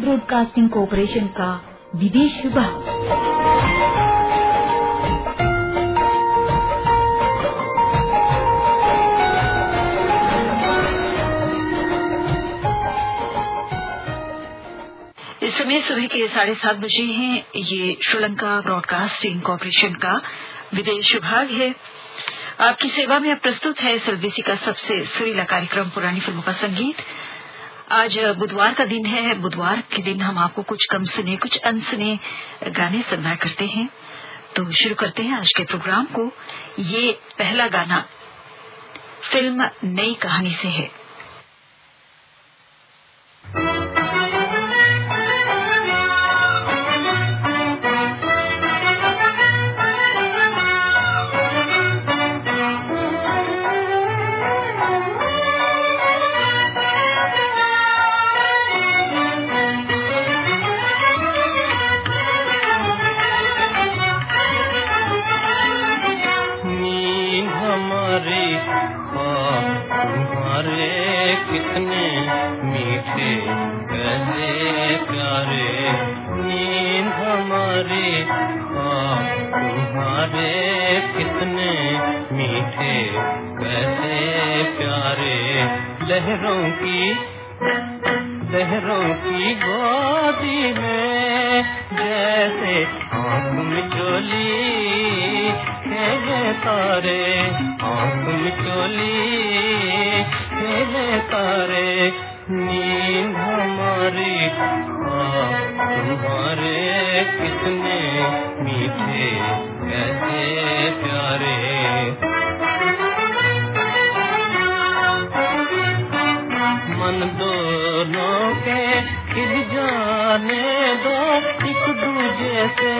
Broadcasting corporation का विदेश विभाग। इस समय सुबह के साढ़े सात बजे हैं। ये श्रीलंका ब्रॉडकास्टिंग कॉरपोरेशन का विदेश विभाग है। आपकी सेवा में अब प्रस्तुत है एसएलबीसी का सबसे सुरीला कार्यक्रम, पुरानी फ़िल्मों का संगीत। आज बुधवार का दिन है। बुधवार के दिन हम आपको कुछ कम सुने, कुछ अनसुने गाने सुनवाया करते हैं। तो शुरू करते हैं आज के प्रोग्राम को। ये पहला गाना फ़िल्म नई कहानी से है। मिचोली तारे नींद हमारी तुम्हारे कितने मीठे कैसे प्यारे। मन दोनों के खिल जाने दो, एक दूजे से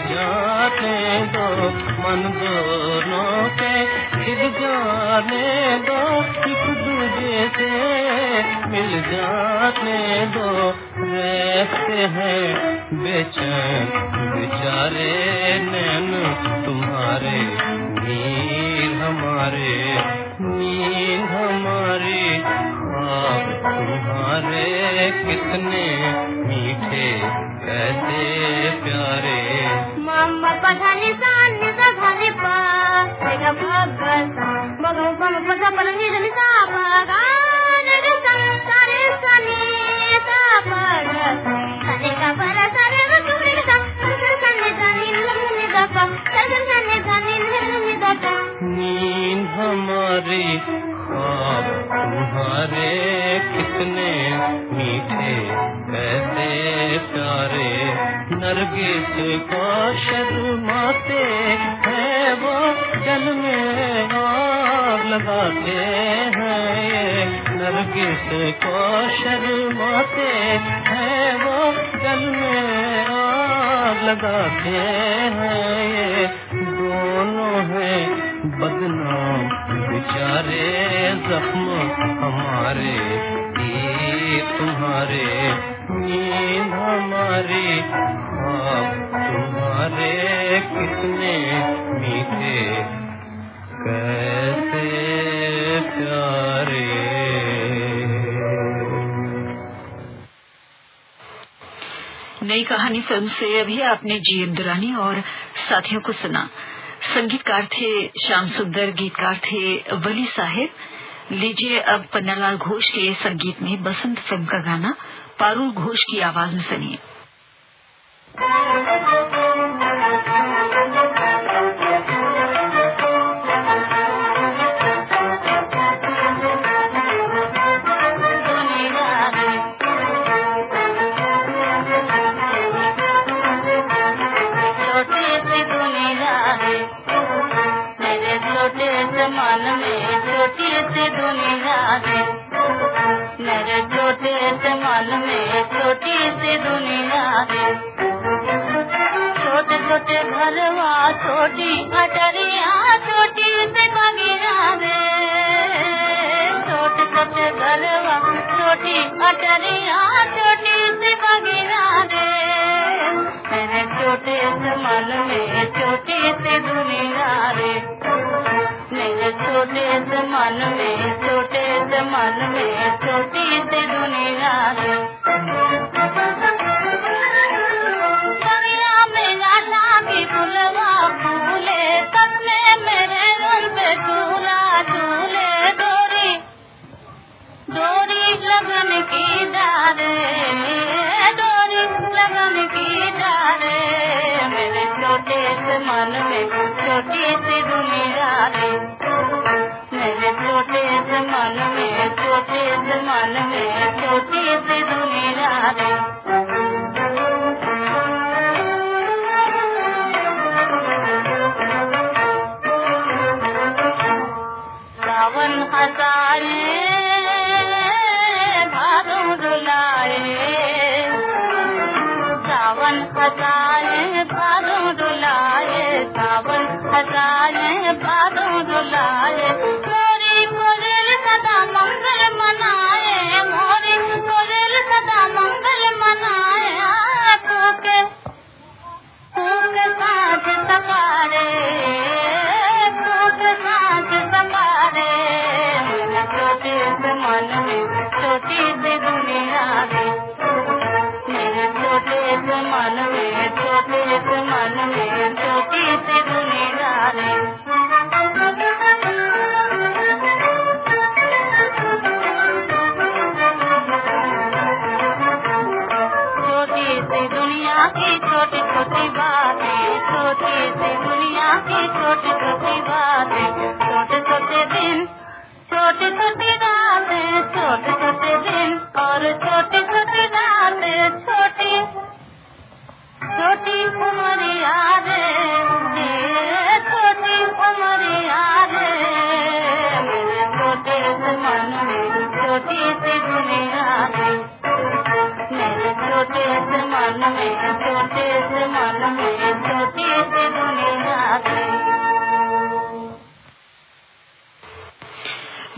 जाने दो, मन दोनों के खिल जाने दो, एक दूजे से। मिल जाने दो, रहते हैं बेचैन। बेचारे नैन, तुम्हारे नीर हमारे नींद हमारी। ख्वाब तुम्हारे कितने मीठे कैसे प्यारे। Mama pasani san ni sa khani pa Ega bhagal Baga mama pasa palani ni sa pa ga ni ga sa sa re sa ni sa pa ga sa ni ka para sa re ga tu ni sa sa sa ni sa ni ni da pa sa sa sa ni sa ni ni da pa नींद हमारी ख्वाब तुम्हारे कितने मीठे, कैसे प्यारे। नरगिस को शर्माते हैं वो, जल में आग हैं नरगिस को शर्माते हैं वो, जल में आग लगाते हैं ये। दोनों हैं बदनाम बेचारे जख्म हमारे तुम्हारे, नींद हमारी ख्वाब तुम्हारे कितने मीठे, कैसे प्यारे। नई कहानी फ़िल्म से अभी आपने जीएम दुरानी और साथियों को सुना। संगीतकार थे, श्याम सुंदर गीतकार थे वली साहेब। लीजिए अब पन्नालाल घोष के संगीत में बसंत फ़िल्म का गाना, पारूल घोष की आवाज़ में सुनिए। मन में छोटी सी दुनिया मेरे छोटे से मन में छोटी सी दुनिया छोटे छोटे घरवा छोटी अटरिया छोटी सी बगिया में छोटे छोटे घरवा छोटी अटरिया छोटी सी बगिया में मेरे छोटे से मन में छोटी सी दुनिया रे छोटे से मन में, छोटे से मन में, छोटी सी दुनिया में। आशा की फुलवा मेरे उन पे झूला झूले। डोरी डोरी लगन की डारे डोरी लगन की डारे मेरे छोटे से मन में, छोटी सी दुनिया रे मन में, छोटे से मन में, छोटी सी दुनिया सावन हसाए भादों डुलाए सावन हसाए भादों डुलाए सावन हसाए भादों डुलाए Thank you. मन में छोटे में छोटी छोटी बातें छोटे छोटे दिन छोटी छोटी रातें छोटे छोटे दिन, और छोटी छोटी रातें छोटी छोटी उम्र याद छोटी उम्र याद मेरे मन छोटी सी दुनिया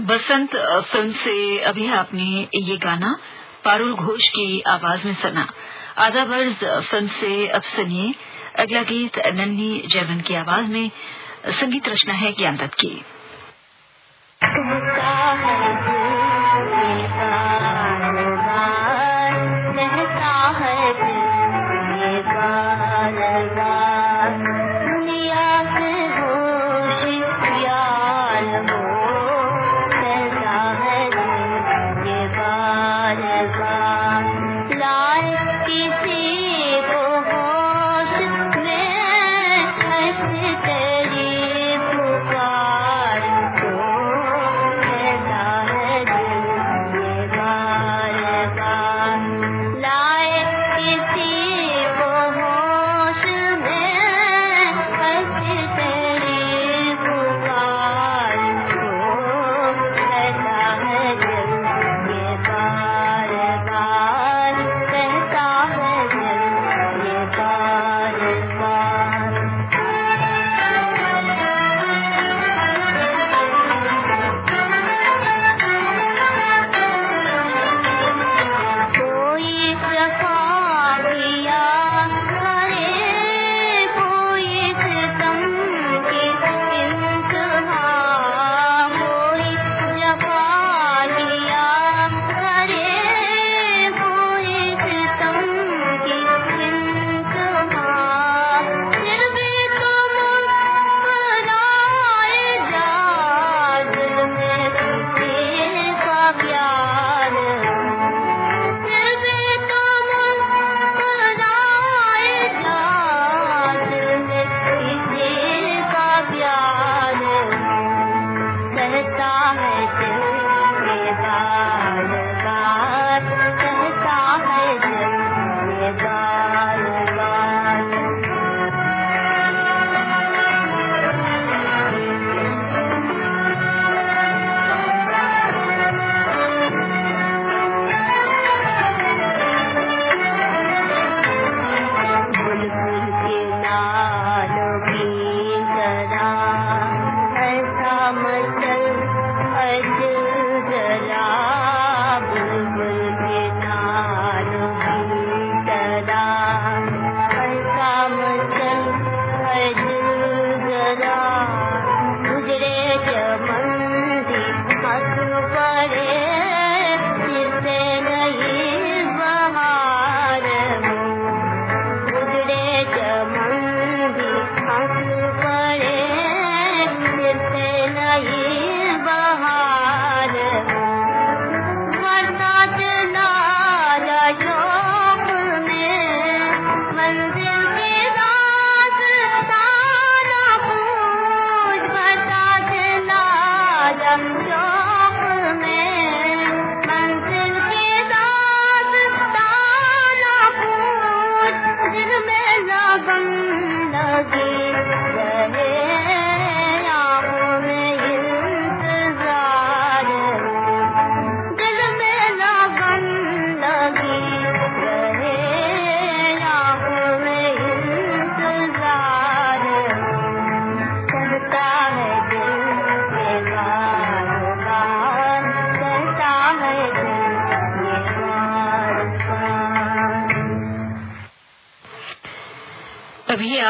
बसंत फ़िल्म से अभी आपने ये गाना पारुल घोष की आवाज़ में सुना। आधा वर्ष फ़िल्म से अब सुनिए। अगला गीत नन्नी जयवन की आवाज़ में संगीत रचना है ज्ञान दत्त की।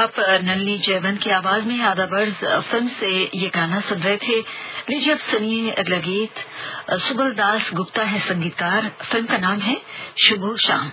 आप नलनी जयवंत की आवाज़ में आधा बर्ज फ़िल्म से ये गाना सुन रहे थे। लीजिए अब सुनिए अगला गीत। सुबल दास गुप्ता है संगीतकार। फ़िल्म का नाम है शुभो शाम।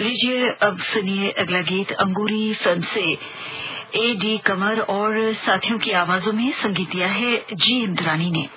लीजिए अब सुनिए अगला गीत अंगूरी फ़िल्म से। ए डी कमर और साथियों की आवाजों में संगीत दिया है जी इंद्रानी ने।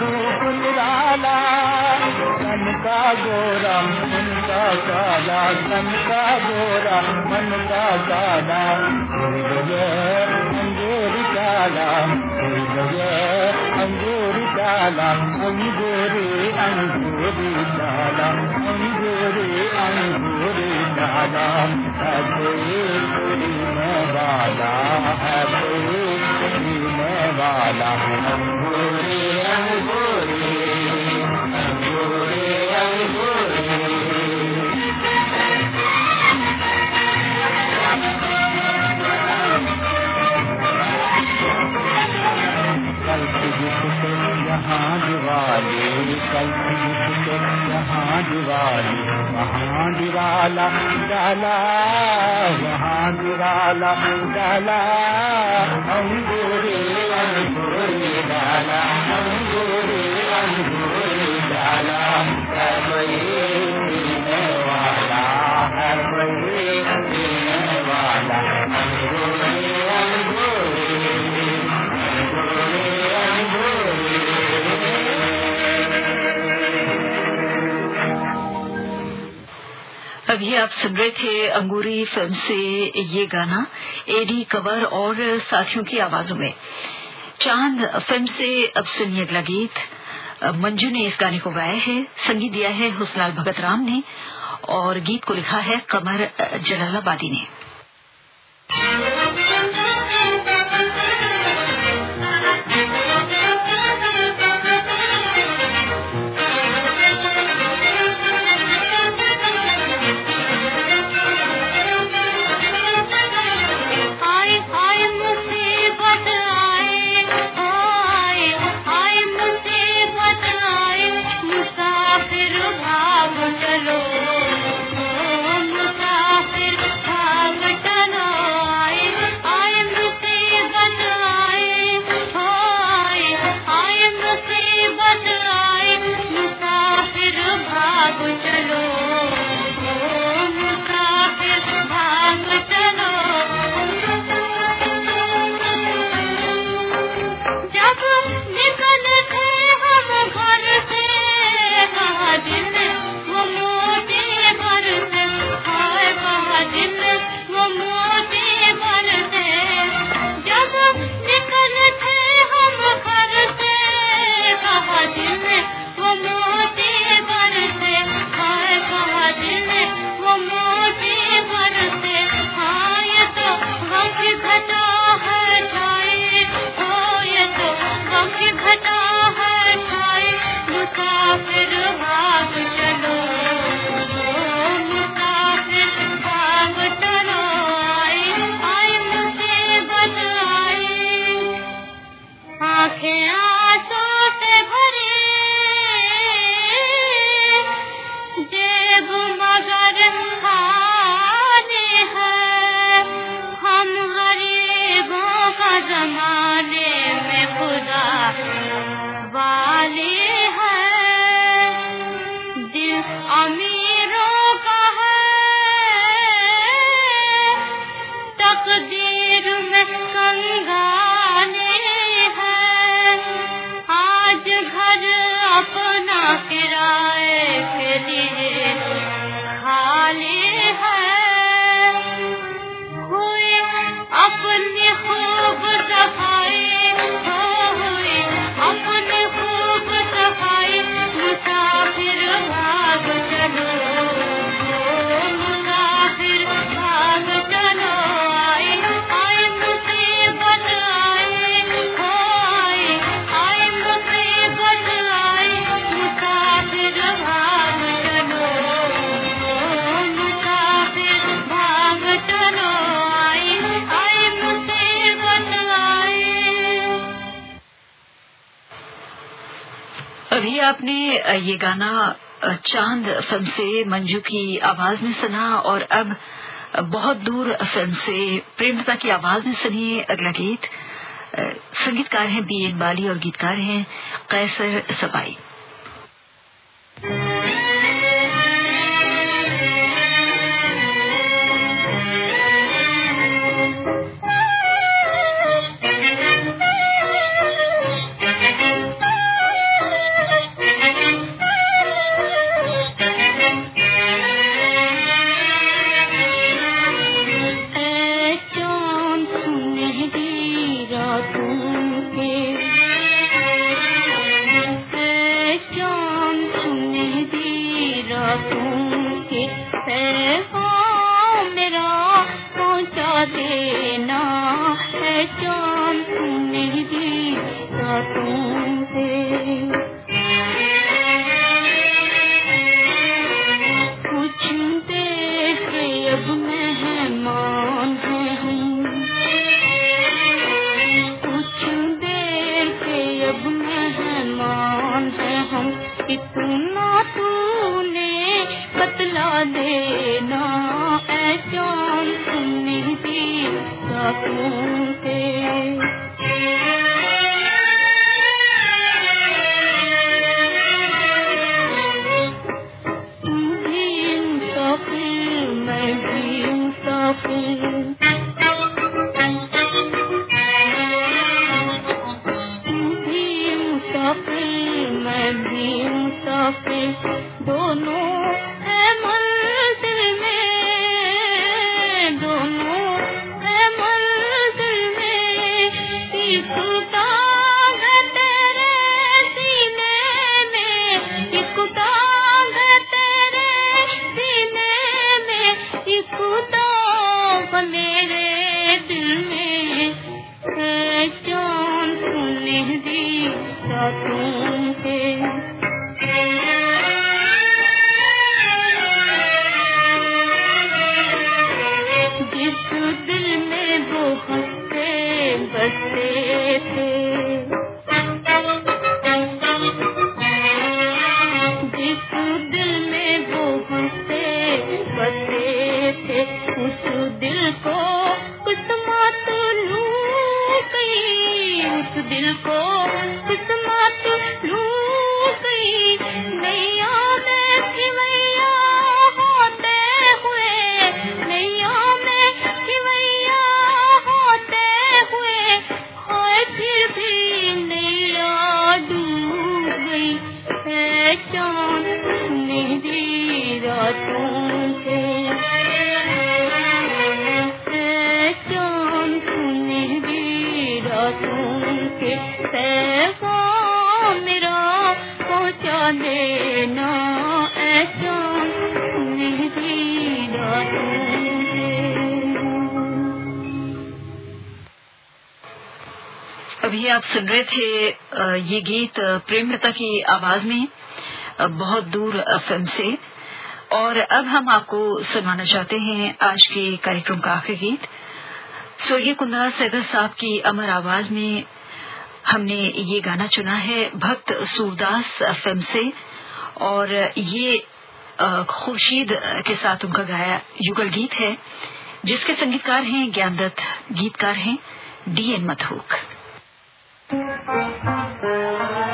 रूप निराला मन का गोरा मन का काला मन का गोरा मन का काला अंगूर काला अंगूर काला अंगूरी अंगूरी काला अंगूरी अंगूरी काला अभी वाला अभी वाला अंगूरी दिवाली महादिवाली महादिवाला डाला महादिवाला डाला हम गोरे गोरे डाला हम गोरे गोरे डाला हर वाला हर अभी आप सुन रहे थे अंगूरी फ़िल्म से ये गाना एडी कवर और साथियों की आवाजों में। चाँद फ़िल्म से अब सुनिए अगला गीत। मंजू ने इस गाने को गाया है, संगीत दिया है हुसलाल भगत राम ने, और गीत को लिखा है कमर जलालाबादी ने। अभी आपने ये गाना चाँद फ़िल्म से मंजू की आवाज़ में सुना और अब बहुत दूर फ़िल्म से प्रेमता की आवाज़ में सुनिए अगला गीत। संगीतकार हैं बी एन बाली और गीतकार हैं कैसर सबाई देना दोनों Oh, with अभी आप सुन रहे थे ये गीत प्रेमलता की आवाज़ में बहुत दूर फ़िल्म से। और अब हम आपको सुनाना चाहते हैं आज के कार्यक्रम का आखिरी गीत। स्वर्गीय कुंदरा सैगल साहब की अमर आवाज़ में हमने ये गाना चुना है, भक्त सूरदास फ़िल्म से। और ये खुर्शीद के साथ उनका गाया युगल गीत है, जिसके संगीतकार हैं ज्ञानदत्त, गीतकार हैं डीएन मथुक। Thank you.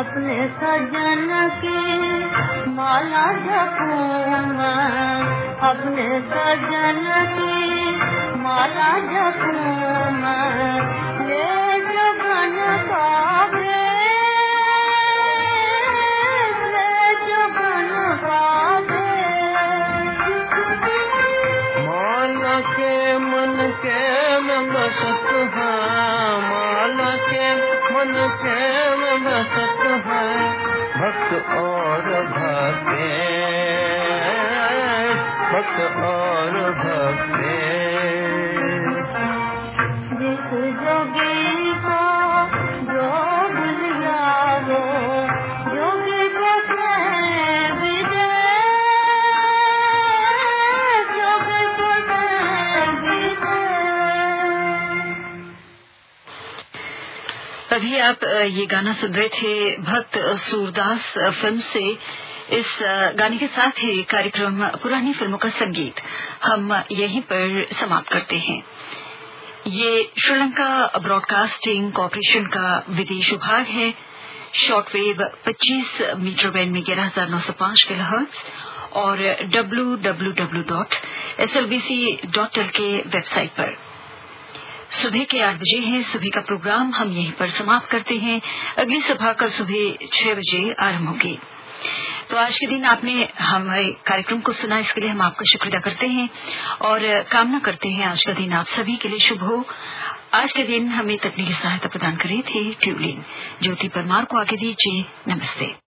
अपने सजन की माला जपूं मैं अपने सजन की माला जपूं मैं ले जगन का ले का भेष। के मन के में बसत है मन के बसत है। भक्त और भक्ते भक्त और भक्ते। अभी आप ये गाना सुन रहे थे भक्त सूरदास फ़िल्म से। इस गाने के साथ ही कार्यक्रम पुरानी फ़िल्मों का संगीत। हम यहीं पर समाप्त करते हैं। ये श्रीलंका ब्रॉडकास्टिंग कॉरपोरेशन का विदेश विभाग है। शॉर्टवेव 25 मीटर बैंड में ग्यारह हज़ार नौ सौ पाँच किलोहर्ट्ज और W W W dot S L B C dot L K website पर। सुबह के आठ बजे है। सुबह का प्रोग्राम हम यहीं पर समाप्त करते हैं। अगली सभा कल सुबह छह बजे आरंभ होगी। तो आज के दिन आपने हमारे कार्यक्रम को सुना, इसके लिए हम आपका शुक्रिया करते हैं और कामना करते हैं आज का दिन आप सभी के लिए शुभ हो। आज के दिन हमें तकनीकी सहायता प्रदान कर थी ट्यूलिन ज्योति परमार को आगे दीजिए। नमस्ते।